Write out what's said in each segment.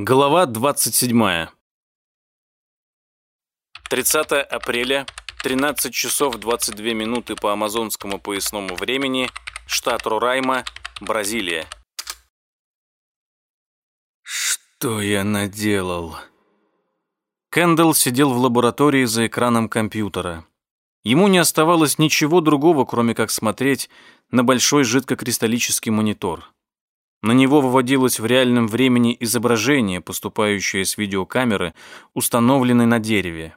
Глава 27. 30 апреля, 13 часов 22 минуты по амазонскому поясному времени, штат Рурайма, Бразилия. Что я наделал? Кэндалл сидел в лаборатории за экраном компьютера. Ему не оставалось ничего другого, кроме как смотреть на большой жидкокристаллический монитор. На него выводилось в реальном времени изображение, поступающее с видеокамеры, установленной на дереве.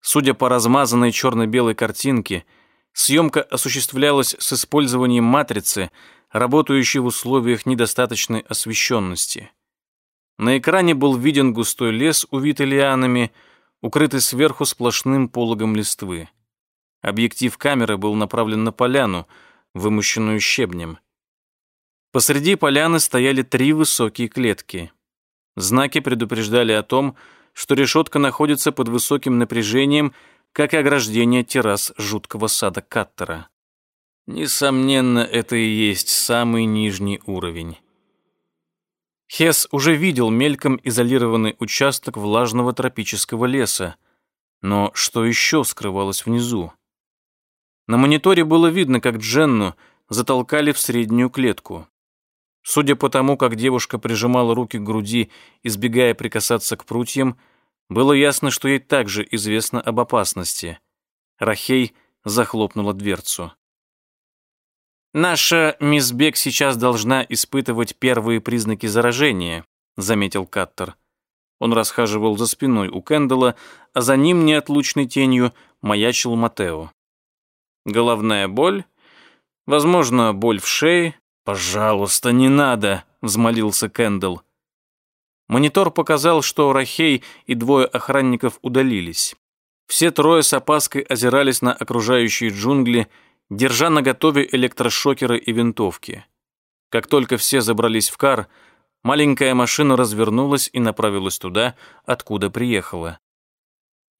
Судя по размазанной черно-белой картинке, съемка осуществлялась с использованием матрицы, работающей в условиях недостаточной освещенности. На экране был виден густой лес, увитый лианами, укрытый сверху сплошным пологом листвы. Объектив камеры был направлен на поляну, вымощенную щебнем. Посреди поляны стояли три высокие клетки. Знаки предупреждали о том, что решетка находится под высоким напряжением, как и ограждение террас жуткого сада Каттера. Несомненно, это и есть самый нижний уровень. Хес уже видел мельком изолированный участок влажного тропического леса, но что еще скрывалось внизу? На мониторе было видно, как Дженну затолкали в среднюю клетку. Судя по тому, как девушка прижимала руки к груди, избегая прикасаться к прутьям, было ясно, что ей также известно об опасности. Рахей захлопнула дверцу. «Наша мисс Бек сейчас должна испытывать первые признаки заражения», заметил Каттер. Он расхаживал за спиной у Кэндала, а за ним неотлучной тенью маячил Матео. Головная боль, возможно, боль в шее, «Пожалуйста, не надо», — взмолился Кэндл. Монитор показал, что Рахей и двое охранников удалились. Все трое с опаской озирались на окружающие джунгли, держа наготове электрошокеры и винтовки. Как только все забрались в кар, маленькая машина развернулась и направилась туда, откуда приехала.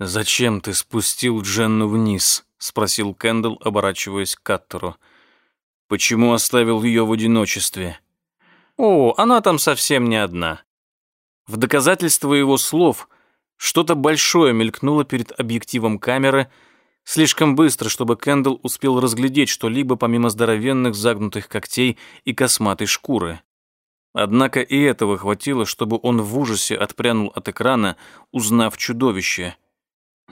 «Зачем ты спустил Дженну вниз?» — спросил Кэндл, оборачиваясь к Каттеру. — Почему оставил ее в одиночестве? О, она там совсем не одна. В доказательство его слов что-то большое мелькнуло перед объективом камеры, слишком быстро, чтобы Кэндл успел разглядеть что-либо помимо здоровенных загнутых когтей и косматой шкуры. Однако и этого хватило, чтобы он в ужасе отпрянул от экрана, узнав чудовище.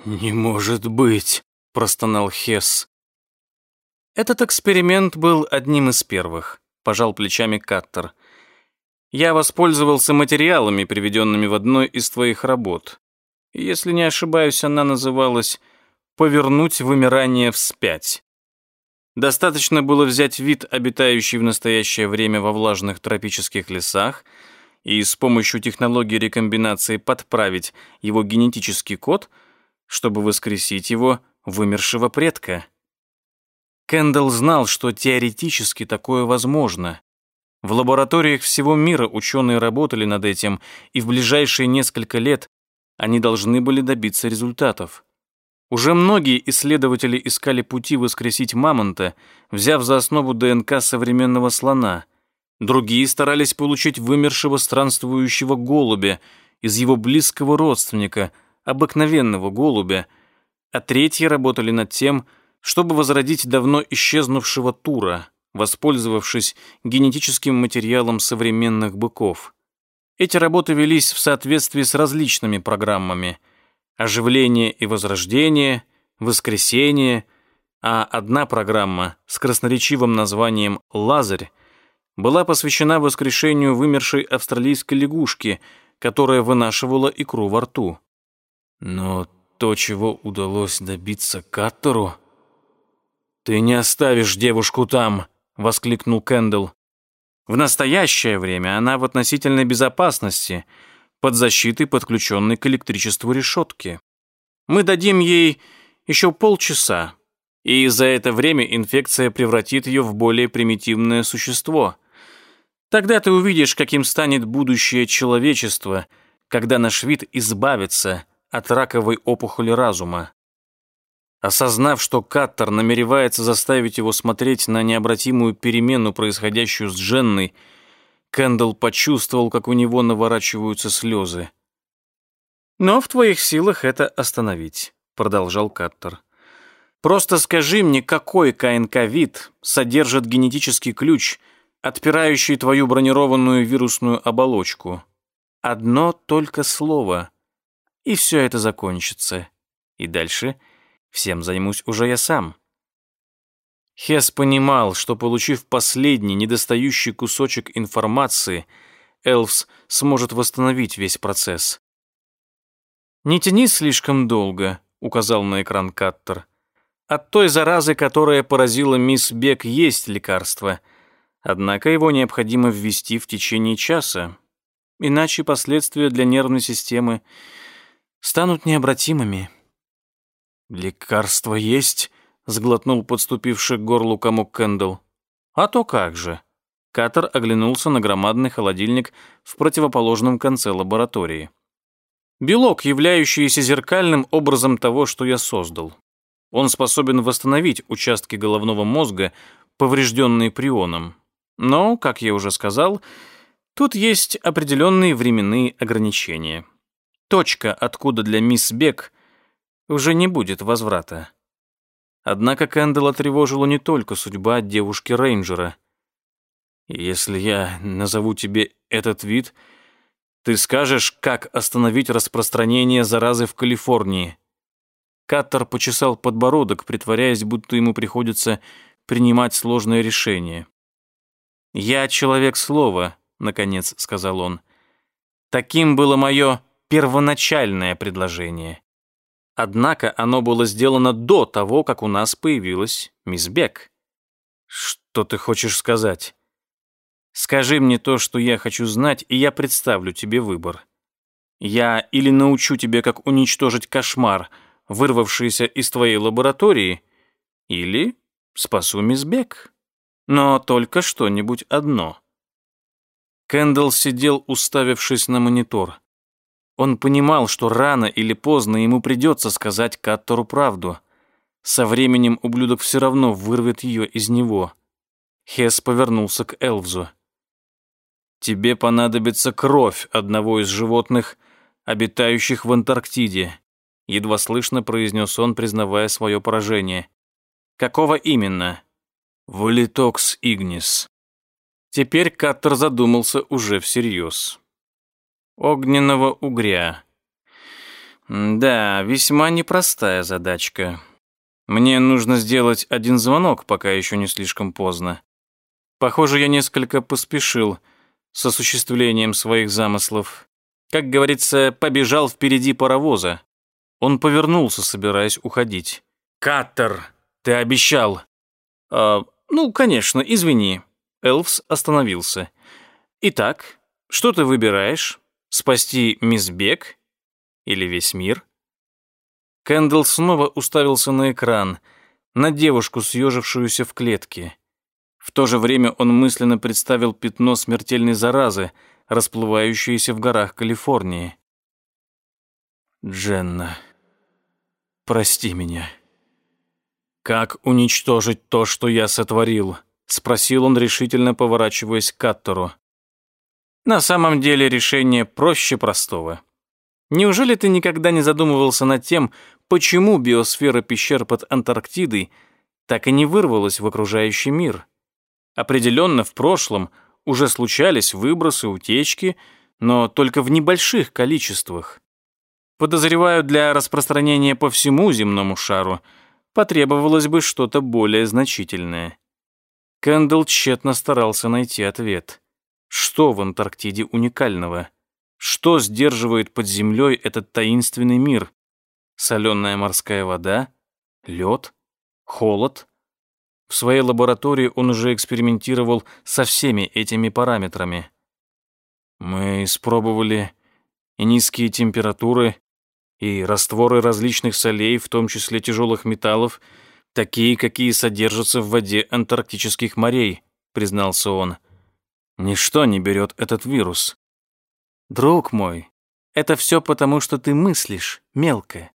«Не может быть!» — простонал Хесс. Этот эксперимент был одним из первых, пожал плечами Каттер. Я воспользовался материалами, приведенными в одной из твоих работ. Если не ошибаюсь, она называлась «Повернуть вымирание вспять». Достаточно было взять вид, обитающий в настоящее время во влажных тропических лесах, и с помощью технологии рекомбинации подправить его генетический код, чтобы воскресить его вымершего предка. Кендалл знал, что теоретически такое возможно. В лабораториях всего мира ученые работали над этим, и в ближайшие несколько лет они должны были добиться результатов. Уже многие исследователи искали пути воскресить мамонта, взяв за основу ДНК современного слона. Другие старались получить вымершего странствующего голубя из его близкого родственника, обыкновенного голубя, а третьи работали над тем, что чтобы возродить давно исчезнувшего тура, воспользовавшись генетическим материалом современных быков. Эти работы велись в соответствии с различными программами «Оживление и возрождение», «Воскресение», а одна программа с красноречивым названием «Лазарь» была посвящена воскрешению вымершей австралийской лягушки, которая вынашивала икру во рту. Но то, чего удалось добиться Каттеру, «Ты не оставишь девушку там!» — воскликнул Кэндл. «В настоящее время она в относительной безопасности, под защитой, подключенной к электричеству решетки. Мы дадим ей еще полчаса, и за это время инфекция превратит ее в более примитивное существо. Тогда ты увидишь, каким станет будущее человечества, когда наш вид избавится от раковой опухоли разума. Осознав, что Каттер намеревается заставить его смотреть на необратимую перемену, происходящую с Дженной, Кэндалл почувствовал, как у него наворачиваются слезы. «Но в твоих силах это остановить», — продолжал Каттер. «Просто скажи мне, какой КНК-вид содержит генетический ключ, отпирающий твою бронированную вирусную оболочку. Одно только слово, и все это закончится. И дальше всем займусь уже я сам». Хес понимал, что, получив последний недостающий кусочек информации, Элвс сможет восстановить весь процесс. «Не тяни слишком долго», — указал на экран Каттер. «От той заразы, которая поразила мисс Бек, есть лекарство. Однако его необходимо ввести в течение часа, иначе последствия для нервной системы станут необратимыми». «Лекарство есть?» сглотнул подступивший к горлу комок Кэндл. А то как же. Катер оглянулся на громадный холодильник в противоположном конце лаборатории. Белок, являющийся зеркальным образом того, что я создал. Он способен восстановить участки головного мозга, поврежденные прионом. Но, как я уже сказал, тут есть определенные временные ограничения. Точка, откуда для мисс Бек уже не будет возврата. Однако Кэндалла тревожила не только судьба девушки-рейнджера. «Если я назову тебе этот вид, ты скажешь, как остановить распространение заразы в Калифорнии». Каттер почесал подбородок, притворяясь, будто ему приходится принимать сложное решение. «Я человек слова», — наконец сказал он. «Таким было мое первоначальное предложение. Однако оно было сделано до того, как у нас появилась мисс Бек. Что ты хочешь сказать? Скажи мне то, что я хочу знать, и я представлю тебе выбор. Я или научу тебя, как уничтожить кошмар, вырвавшийся из твоей лаборатории, или спасу мисс Бек. Но только что-нибудь одно. Кэндалл сидел, уставившись на монитор. Он понимал, что рано или поздно ему придется сказать Каттору правду. Со временем ублюдок все равно вырвет ее из него. Хес повернулся к Элвзу. «Тебе понадобится кровь одного из животных, обитающих в Антарктиде», едва слышно произнес он, признавая свое поражение. «Какого именно?» «Валитокс игнис». Теперь Каттер задумался уже всерьез огненного угря. Да, весьма непростая задачка. Мне нужно сделать один звонок, пока еще не слишком поздно. Похоже, я несколько поспешил с осуществлением своих замыслов. Как говорится, побежал впереди паровоза. Он повернулся, собираясь уходить. «Каттер, ты обещал!» «А, ну, конечно, извини». Элфс остановился. «Итак, что ты выбираешь?» Спасти мисс Бек? Или весь мир? Кэндалл снова уставился на экран, на девушку, съежившуюся в клетке. В то же время он мысленно представил пятно смертельной заразы, расплывающееся в горах Калифорнии. «Дженна, прости меня. Как уничтожить то, что я сотворил?» — спросил он, решительно поворачиваясь к Каттеру. На самом деле решение проще простого. Неужели ты никогда не задумывался над тем, почему биосфера пещер под Антарктидой так и не вырвалась в окружающий мир? Определенно, в прошлом уже случались выбросы, утечки, но только в небольших количествах. Подозреваю, для распространения по всему земному шару потребовалось бы что-то более значительное. Кэндалл тщетно старался найти ответ. Что в Антарктиде уникального? Что сдерживает под землей этот таинственный мир? Соленая морская вода? Лед? Холод? В своей лаборатории он уже экспериментировал со всеми этими параметрами. Мы испробовали и низкие температуры, и растворы различных солей, в том числе тяжелых металлов, такие, какие содержатся в воде антарктических морей, признался он. — Ничто не берет этот вирус. Друг мой, это все потому, что ты мыслишь мелко.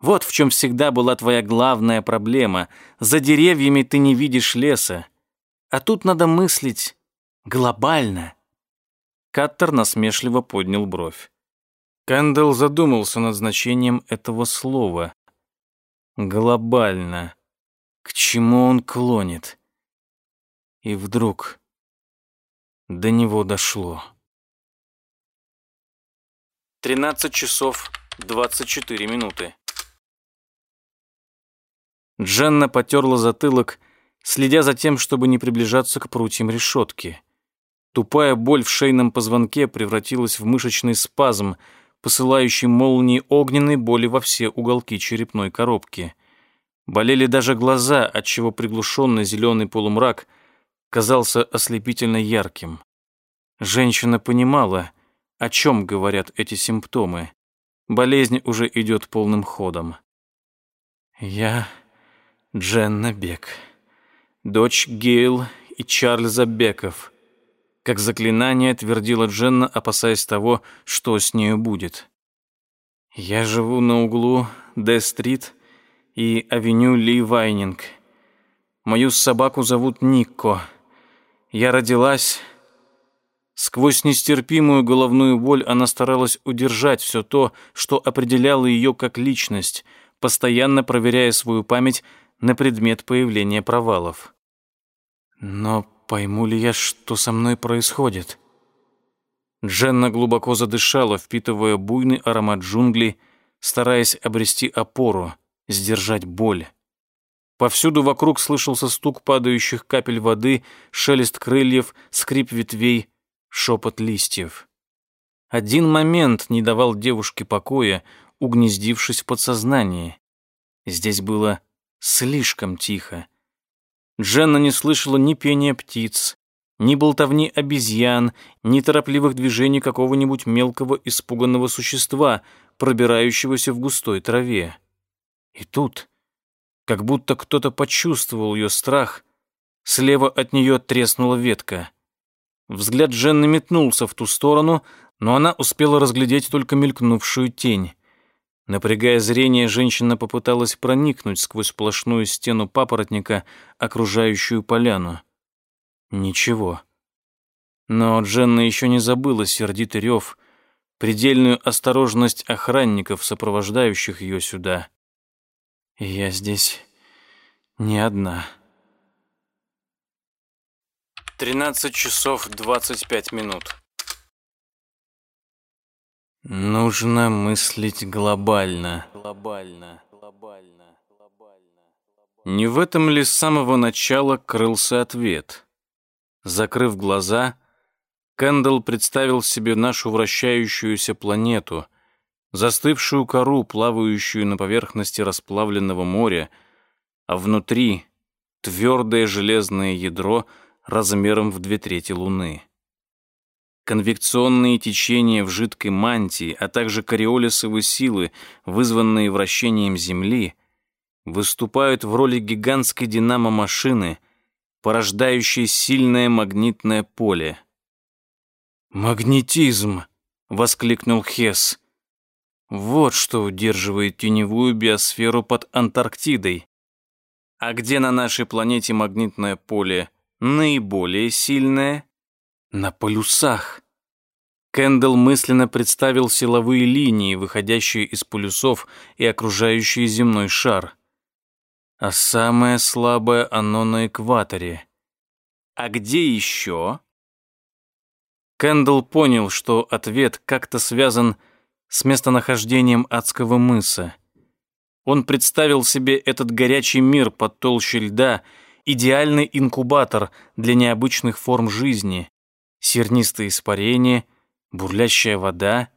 Вот в чем всегда была твоя главная проблема. За деревьями ты не видишь леса. А тут надо мыслить Глобально. Каттер насмешливо поднял бровь. Кэндалл задумался над значением этого слова. Глобально. К чему он клонит? И вдруг до него дошло. 13 часов 24 минуты. Дженна потерла затылок, следя за тем, чтобы не приближаться к прутьям решетки. Тупая боль в шейном позвонке превратилась в мышечный спазм, посылающий молнии огненной боли во все уголки черепной коробки. Болели даже глаза, отчего приглушенный зеленый полумрак казался ослепительно ярким. Женщина понимала, о чем говорят эти симптомы. Болезнь уже идет полным ходом. «Я Дженна Бек, дочь Гейл и Чарльза Беков», как заклинание твердила Дженна, опасаясь того, что с нею будет. «Я живу на углу Д-стрит и авеню Ли Вайнинг. Мою собаку зовут Никко. Я родилась...» Сквозь нестерпимую головную боль она старалась удержать все то, что определяло ее как личность, постоянно проверяя свою память на предмет появления провалов. Но Пойму ли я, что со мной происходит? Дженна глубоко задышала, впитывая буйный аромат джунглей, стараясь обрести опору, сдержать боль. Повсюду вокруг слышался стук падающих капель воды, шелест крыльев, скрип ветвей, шепот листьев. Один момент не давал девушке покоя, угнездившись в подсознании. Здесь было слишком тихо. Дженна не слышала ни пения птиц, ни болтовни обезьян, ни торопливых движений какого-нибудь мелкого испуганного существа, пробирающегося в густой траве. И тут, как будто кто-то почувствовал ее страх, слева от нее треснула ветка. Взгляд Дженны метнулся в ту сторону, но она успела разглядеть только мелькнувшую тень. Напрягая зрение, женщина попыталась проникнуть сквозь сплошную стену папоротника, окружающую поляну. Ничего. Но Дженна еще не забыла сердитый рев, предельную осторожность охранников, сопровождающих ее сюда. Я здесь не одна. 13 часов 25 минут. Нужно мыслить глобально. Глобально. Глобально. Глобально. Не в этом ли с самого начала крылся ответ? Закрыв глаза, Кэндалл представил себе нашу вращающуюся планету, застывшую кору, плавающую на поверхности расплавленного моря, а внутри твердое железное ядро размером в две трети Луны. Конвекционные течения в жидкой мантии, а также кориолисовые силы, вызванные вращением Земли, выступают в роли гигантской динамо-машины, порождающей сильное магнитное поле. «Магнетизм!» — воскликнул Хесс. «Вот что удерживает теневую биосферу под Антарктидой. А где на нашей планете магнитное поле наиболее сильное?» На полюсах. Кэндалл мысленно представил силовые линии, выходящие из полюсов и окружающие земной шар. А самое слабое оно на экваторе. А где еще? Кэндалл понял, что ответ как-то связан с местонахождением адского мыса. Он представил себе этот горячий мир под толщей льда, идеальный инкубатор для необычных форм жизни, сернистые испарения, бурлящая вода.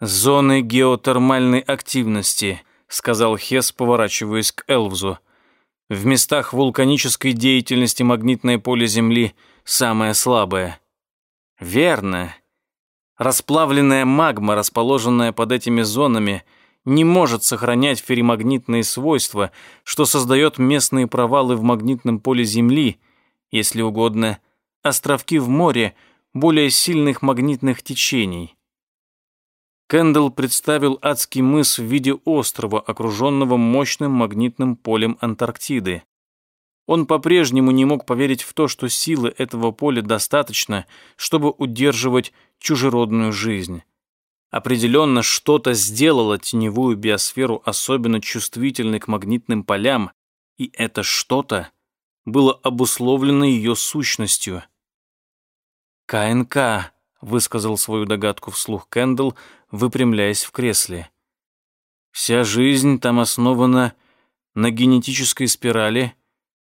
«Зоны геотермальной активности», — сказал Хес, поворачиваясь к Элвзу. «В местах вулканической деятельности магнитное поле Земли самое слабое». «Верно. Расплавленная магма, расположенная под этими зонами, не может сохранять ферримагнитные свойства, что создает местные провалы в магнитном поле Земли, если угодно, островки в море более сильных магнитных течений. Кэндалл представил адский мыс в виде острова, окруженного мощным магнитным полем Антарктиды. Он по-прежнему не мог поверить в то, что силы этого поля достаточно, чтобы удерживать чужеродную жизнь. Определенно что-то сделало теневую биосферу особенно чувствительной к магнитным полям, и это что-то было обусловлено ее сущностью. «КНК», — высказал свою догадку вслух Кэндл, выпрямляясь в кресле. «Вся жизнь там основана на генетической спирали,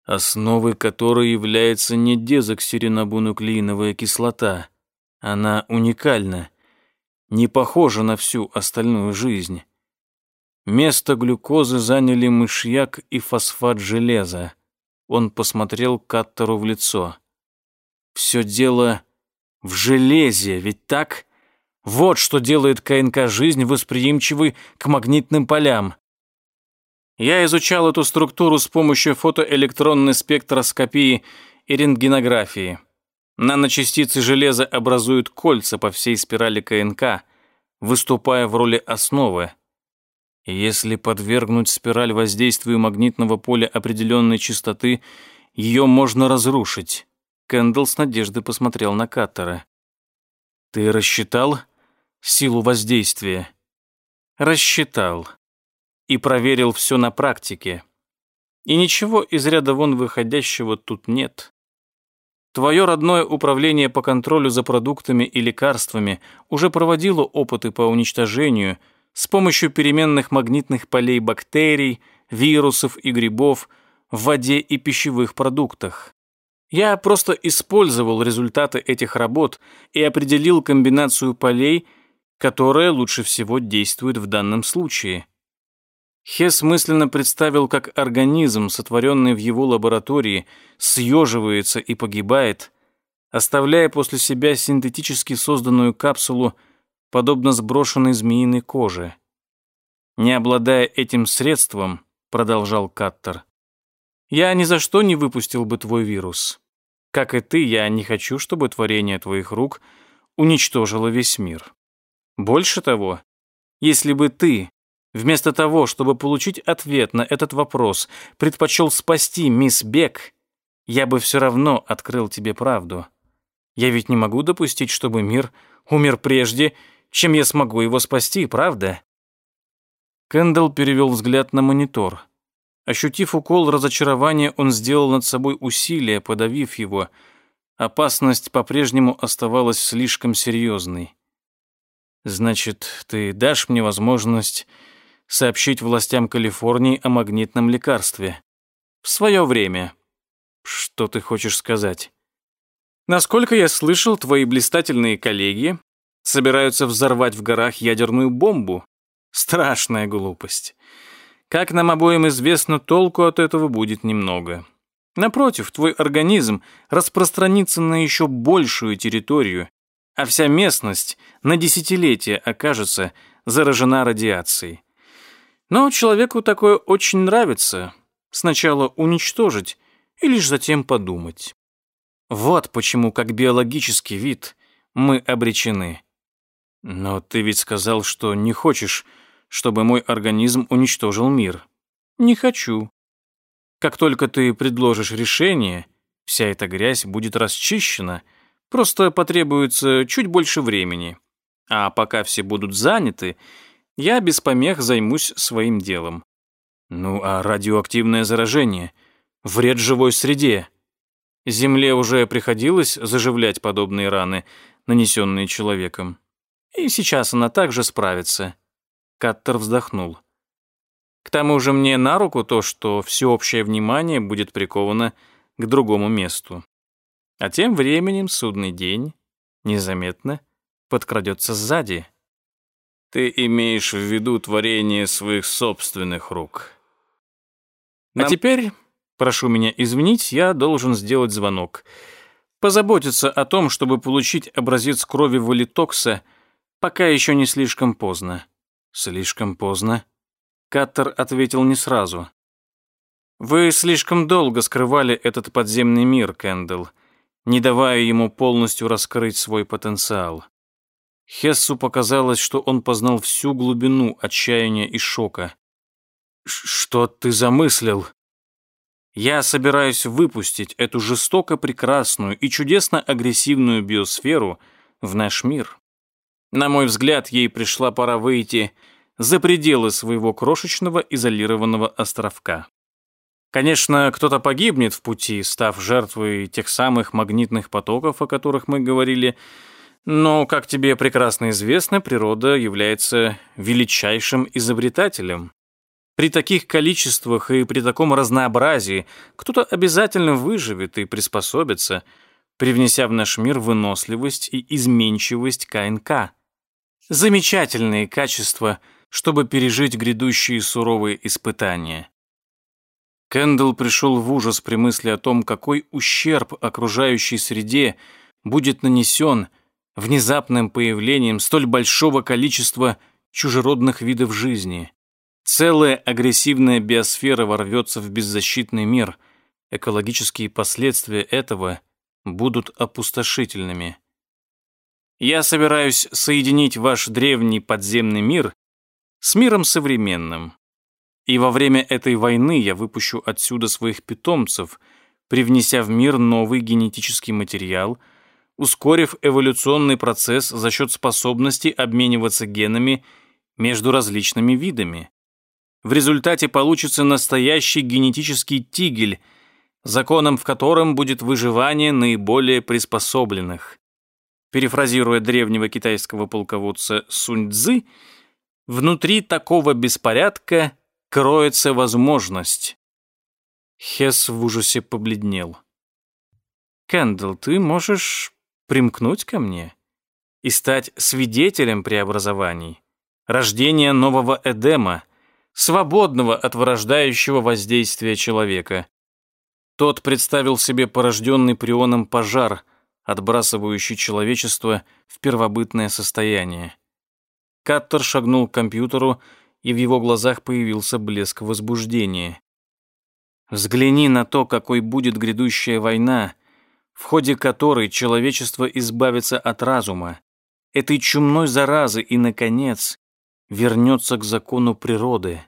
основой которой является не дезоксиринобонуклеиновая кислота. Она уникальна, не похожа на всю остальную жизнь. Место глюкозы заняли мышьяк и фосфат железа. Он посмотрел Каттеру в лицо. «Все дело в железе, ведь так? Вот что делает КНК жизнь восприимчивой к магнитным полям. Я изучал эту структуру с помощью фотоэлектронной спектроскопии и рентгенографии. Наночастицы железа образуют кольца по всей спирали КНК, выступая в роли основы. Если подвергнуть спираль воздействию магнитного поля определенной частоты, ее можно разрушить. Кэндалл с надеждой посмотрел на Каттера. «Ты рассчитал силу воздействия?» «Рассчитал и проверил все на практике. И ничего из ряда вон выходящего тут нет. Твое родное управление по контролю за продуктами и лекарствами уже проводило опыты по уничтожению с помощью переменных магнитных полей бактерий, вирусов и грибов в воде и пищевых продуктах. Я просто использовал результаты этих работ и определил комбинацию полей, которая лучше всего действует в данном случае. Хесс мысленно представил, как организм, сотворенный в его лаборатории, съеживается и погибает, оставляя после себя синтетически созданную капсулу, подобно сброшенной змеиной коже. Не обладая этим средством, продолжал Каттер, я ни за что не выпустил бы твой вирус. Как и ты, я не хочу, чтобы творение твоих рук уничтожило весь мир. Больше того, если бы ты Вместо того, чтобы получить ответ на этот вопрос, предпочел спасти мисс Бек, я бы все равно открыл тебе правду. Я ведь не могу допустить, чтобы мир умер прежде, чем я смогу его спасти, правда?» Кэндалл перевел взгляд на монитор. Ощутив укол разочарования, он сделал над собой усилие, подавив его. Опасность по-прежнему оставалась слишком серьезной. «Значит, ты дашь мне возможность сообщить властям Калифорнии о магнитном лекарстве. В свое время. Что ты хочешь сказать? Насколько я слышал, твои блистательные коллеги собираются взорвать в горах ядерную бомбу. Страшная глупость. Как нам обоим известно, толку от этого будет немного. Напротив, твой организм распространится на еще большую территорию, а вся местность на десятилетия окажется заражена радиацией. Но человеку такое очень нравится. Сначала уничтожить и лишь затем подумать. Вот почему, как биологический вид, мы обречены. Но ты ведь сказал, что не хочешь, чтобы мой организм уничтожил мир. Не хочу. Как только ты предложишь решение, вся эта грязь будет расчищена, просто потребуется чуть больше времени. А пока все будут заняты, я без помех займусь своим делом. Ну а радиоактивное заражение? Вред живой среде. Земле уже приходилось заживлять подобные раны, нанесенные человеком. И сейчас она также справится. Каттер вздохнул. К тому же мне на руку то, что всеобщее внимание будет приковано к другому месту. А тем временем судный день незаметно подкрадется сзади. Ты имеешь в виду творение своих собственных рук. Нам... А теперь, прошу меня извинить, я должен сделать звонок. Позаботиться о том, чтобы получить образец крови Валитокса, пока еще не слишком поздно. Слишком поздно? Каттер ответил не сразу. Вы слишком долго скрывали этот подземный мир, Кэндалл, не давая ему полностью раскрыть свой потенциал. Хессу показалось, что он познал всю глубину отчаяния и шока. «Что ты замыслил?» Я собираюсь выпустить эту жестоко прекрасную и чудесно агрессивную биосферу в наш мир. На мой взгляд, ей пришла пора выйти за пределы своего крошечного изолированного островка. Конечно, кто-то погибнет в пути, став жертвой тех самых магнитных потоков, о которых мы говорили, но, как тебе прекрасно известно, природа является величайшим изобретателем. При таких количествах и при таком разнообразии кто-то обязательно выживет и приспособится, привнеся в наш мир выносливость и изменчивость КНК. Замечательные качества, чтобы пережить грядущие суровые испытания. Кэндалл пришел в ужас при мысли о том, какой ущерб окружающей среде будет нанесен внезапным появлением столь большого количества чужеродных видов жизни. Целая агрессивная биосфера ворвется в беззащитный мир. Экологические последствия этого будут опустошительными. Я собираюсь соединить ваш древний подземный мир с миром современным, и во время этой войны я выпущу отсюда своих питомцев, привнеся в мир новый генетический материал, ускорив эволюционный процесс за счет способности обмениваться генами между различными видами. В результате получится настоящий генетический тигель, законом в котором будет выживание наиболее приспособленных. Перефразируя древнего китайского полководца Сунь Цзы, внутри такого беспорядка кроется возможность. Хес в ужасе побледнел. Кэндл, ты можешь примкнуть ко мне и стать свидетелем преобразований, рождения нового Эдема, свободного от вырождающего воздействия человека. Тот представил себе порожденный прионом пожар, отбрасывающий человечество в первобытное состояние. Каттер шагнул к компьютеру и в его глазах появился блеск возбуждения. Взгляни на то, какой будет грядущая война, в ходе которой человечество избавится от разума, этой чумной заразы и, наконец, вернется к закону природы.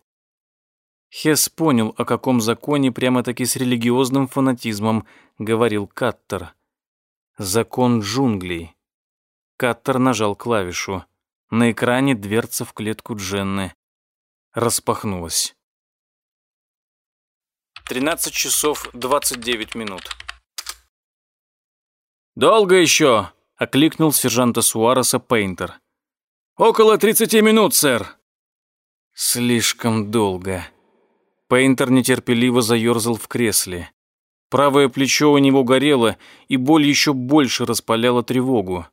Хес понял, о каком законе прямо-таки с религиозным фанатизмом говорил Каттер. Закон джунглей. Каттер нажал клавишу. На экране дверца в клетку Дженны распахнулась. 13 часов 29 минут. «Долго еще?» — окликнул сержанта Суареса Пейнтер. «Около 30 минут, сэр». «Слишком долго». Пейнтер нетерпеливо заерзал в кресле. Правое плечо у него горело, и боль еще больше распаляла тревогу.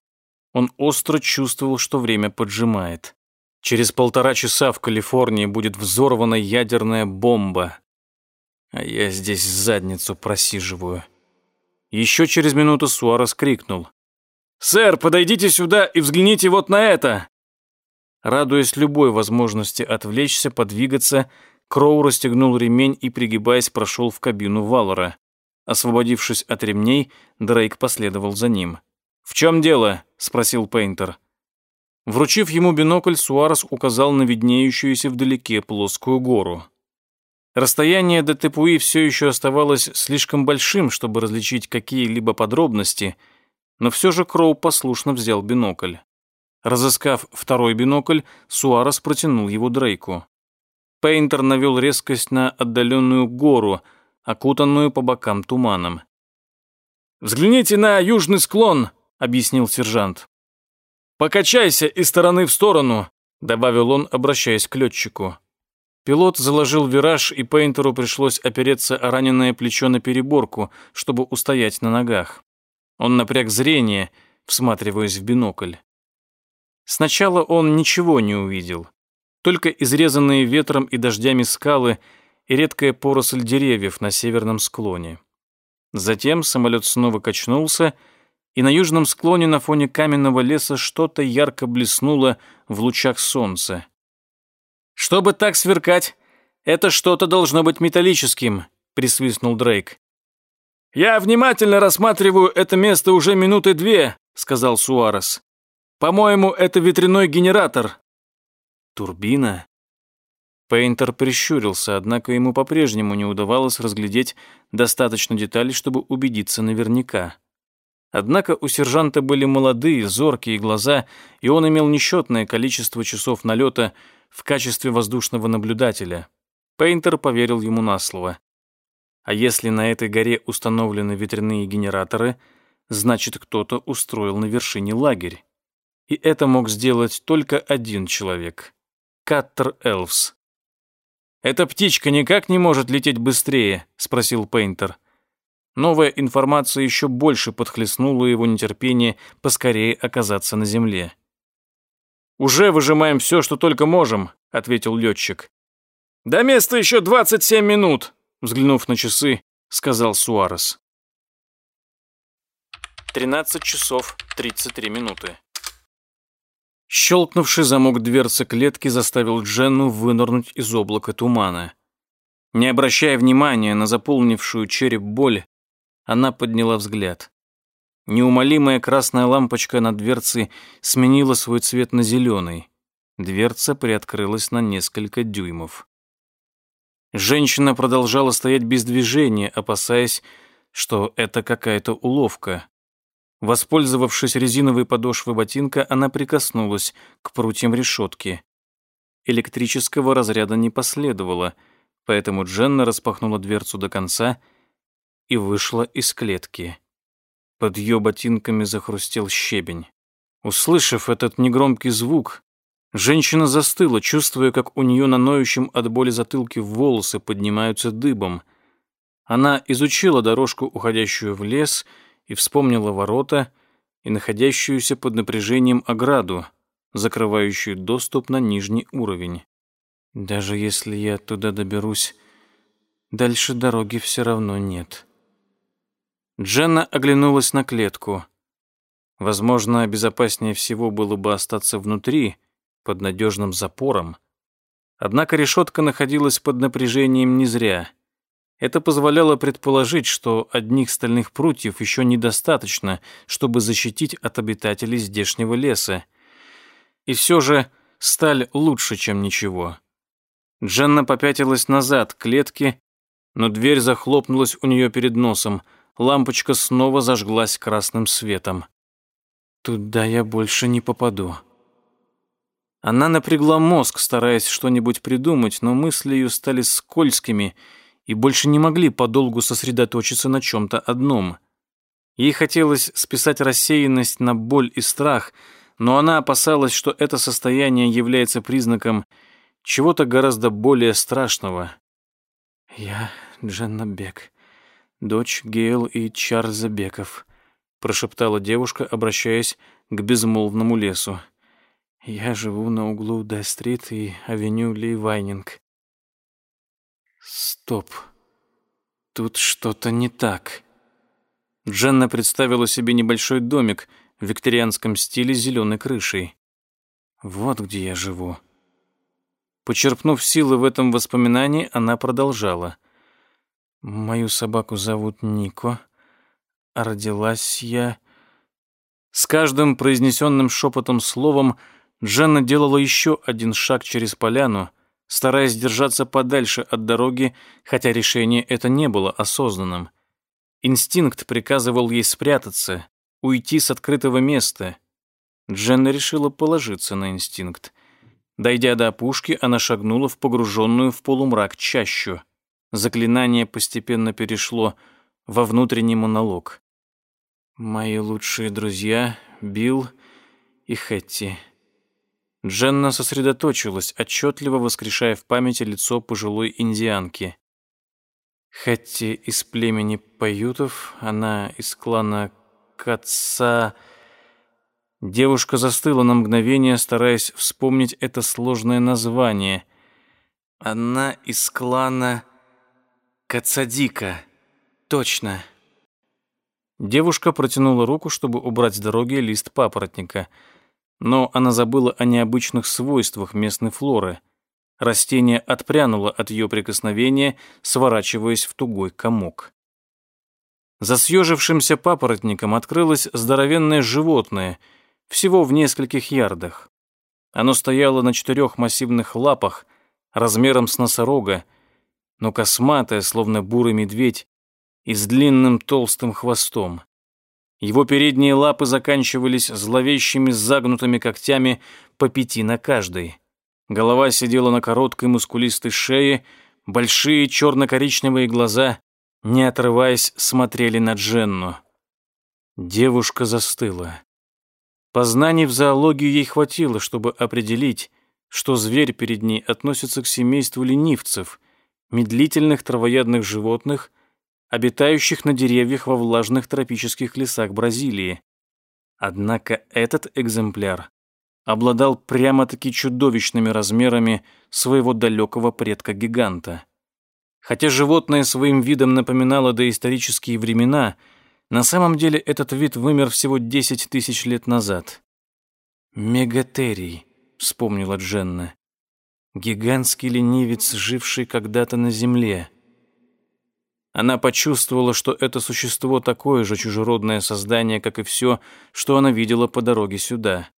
Он остро чувствовал, что время поджимает. Через полтора часа в Калифорнии будет взорвана ядерная бомба. А я здесь задницу просиживаю. Еще через минуту Суарес крикнул. «Сэр, подойдите сюда и взгляните вот на это!» Радуясь любой возможности отвлечься, подвигаться, Кроу расстегнул ремень и, пригибаясь, прошел в кабину Валора. Освободившись от ремней, Дрейк последовал за ним. «В чем дело?» — спросил Пейнтер. Вручив ему бинокль, Суарес указал на виднеющуюся вдалеке плоскую гору. Расстояние до Тепуи все еще оставалось слишком большим, чтобы различить какие-либо подробности, но все же Кроу послушно взял бинокль. Разыскав второй бинокль, Суарес протянул его Дрейку. Пейнтер навел резкость на отдаленную гору, окутанную по бокам туманом. «Взгляните на южный склон», — объяснил сержант. «Покачайся из стороны в сторону», — добавил он, обращаясь к летчику. Пилот заложил вираж, и Пейнтеру пришлось опереться о раненое плечо на переборку, чтобы устоять на ногах. Он напряг зрение, всматриваясь в бинокль. Сначала он ничего не увидел. Только изрезанные ветром и дождями скалы и редкая поросль деревьев на северном склоне. Затем самолет снова качнулся — и на южном склоне на фоне каменного леса что-то ярко блеснуло в лучах солнца. «Чтобы так сверкать, это что-то должно быть металлическим», — присвистнул Дрейк. «Я внимательно рассматриваю это место уже минуты две», — сказал Суарес. «По-моему, это ветряной генератор». «Турбина?» Пейнтер прищурился, однако ему по-прежнему не удавалось разглядеть достаточно деталей, чтобы убедиться наверняка. Однако у сержанта были молодые, зоркие глаза, и он имел несчетное количество часов налета в качестве воздушного наблюдателя. Пейнтер поверил ему на слово. А если на этой горе установлены ветряные генераторы, значит, кто-то устроил на вершине лагерь. И это мог сделать только один человек — Каттер Элвс. «Эта птичка никак не может лететь быстрее?» — спросил Пейнтер. Новая информация еще больше подхлестнула его нетерпение поскорее оказаться на земле. «Уже выжимаем все, что только можем», — ответил летчик. «До места еще 27 минут», — взглянув на часы, сказал Суарес. 13 часов 33 минуты. Щелкнувший замок дверцы клетки заставил Дженну вынырнуть из облака тумана. Не обращая внимания на заполнившую череп боль, она подняла взгляд. Неумолимая красная лампочка над дверцей сменила свой цвет на зеленый. Дверца приоткрылась на несколько дюймов. Женщина продолжала стоять без движения, опасаясь, что это какая-то уловка. Воспользовавшись резиновой подошвой ботинка, она прикоснулась к прутьям решетки. Электрического разряда не последовало, поэтому Дженна распахнула дверцу до конца и вышла из клетки. Под ее ботинками захрустел щебень. Услышав этот негромкий звук, женщина застыла, чувствуя, как у нее на ноющем от боли затылке волосы поднимаются дыбом. Она изучила дорожку, уходящую в лес, и вспомнила ворота и находящуюся под напряжением ограду, закрывающую доступ на нижний уровень. Даже если я туда доберусь, дальше дороги все равно нет. Дженна оглянулась на клетку. Возможно, безопаснее всего было бы остаться внутри, под надежным запором. Однако решетка находилась под напряжением не зря. Это позволяло предположить, что одних стальных прутьев еще недостаточно, чтобы защитить от обитателей здешнего леса. И все же сталь лучше, чем ничего. Дженна попятилась назад к клетке, но дверь захлопнулась у нее перед носом — лампочка снова зажглась красным светом. «Туда я больше не попаду». Она напрягла мозг, стараясь что-нибудь придумать, но мысли ее стали скользкими и больше не могли подолгу сосредоточиться на чем-то одном. Ей хотелось списать рассеянность на боль и страх, но она опасалась, что это состояние является признаком чего-то гораздо более страшного. «Я Дженна Бек дочь Гейл и Чарльза Беков», прошептала девушка, обращаясь к безмолвному лесу. «Я живу на углу Д-стрит и авеню Ли Вайнинг». «Стоп. Тут что-то не так». Дженна представила себе небольшой домик в викторианском стиле с зеленой крышей. «Вот где я живу». Почерпнув силы в этом воспоминании, она продолжала. Мою собаку зовут Нико. родилась я... С каждым произнесенным шепотом словом Дженна делала еще один шаг через поляну, стараясь держаться подальше от дороги, хотя решение это не было осознанным. Инстинкт приказывал ей спрятаться, уйти с открытого места. Дженна решила положиться на инстинкт. Дойдя до опушки, она шагнула в погруженную в полумрак чащу. Заклинание постепенно перешло во внутренний монолог. «Мои лучшие друзья — Билл и Хэтти». Дженна сосредоточилась, отчетливо воскрешая в памяти лицо пожилой индианки. Хэтти из племени Паютов, она из клана Каца... Девушка застыла на мгновение, стараясь вспомнить это сложное название. Она из клана Кацадика. Точно. Девушка протянула руку, чтобы убрать с дороги лист папоротника. Но она забыла о необычных свойствах местной флоры. Растение отпрянуло от ее прикосновения, сворачиваясь в тугой комок. За съежившимся папоротником открылось здоровенное животное, всего в нескольких ярдах. Оно стояло на четырех массивных лапах, размером с носорога, но косматое, словно бурый медведь, и с длинным толстым хвостом. Его передние лапы заканчивались зловещими загнутыми когтями по пяти на каждой. Голова сидела на короткой мускулистой шее, большие черно-коричневые глаза, не отрываясь, смотрели на Дженну. Девушка застыла. Познаний в зоологии ей хватило, чтобы определить, что зверь перед ней относится к семейству ленивцев, медлительных травоядных животных, обитающих на деревьях во влажных тропических лесах Бразилии. Однако этот экземпляр обладал прямо-таки чудовищными размерами своего далекого предка-гиганта. Хотя животное своим видом напоминало доисторические времена, на самом деле этот вид вымер всего 10 тысяч лет назад. «Мегатерий», — вспомнила Дженна. «Гигантский ленивец, живший когда-то на Земле». Она почувствовала, что это существо такое же чужеродное создание, как и все, что она видела по дороге сюда.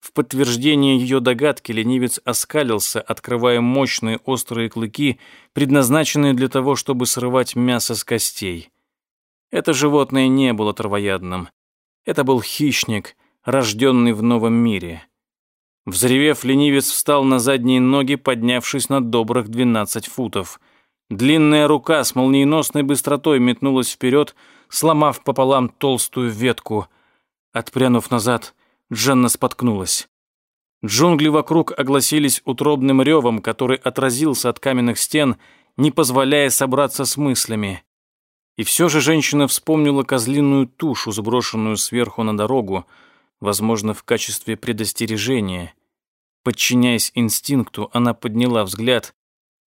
В подтверждение ее догадки ленивец оскалился, открывая мощные острые клыки, предназначенные для того, чтобы срывать мясо с костей. Это животное не было травоядным. Это был хищник, рожденный в новом мире. Взревев, ленивец встал на задние ноги, поднявшись на добрых 12 футов — Длинная рука с молниеносной быстротой метнулась вперед, сломав пополам толстую ветку. Отпрянув назад, Дженна споткнулась. Джунгли вокруг огласились утробным ревом, который отразился от каменных стен, не позволяя собраться с мыслями. И все же женщина вспомнила козлиную тушу, сброшенную сверху на дорогу, возможно, в качестве предостережения. Подчиняясь инстинкту, она подняла взгляд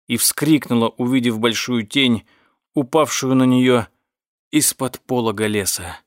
и вскрикнула, увидев большую тень, упавшую на нее из-под полога леса.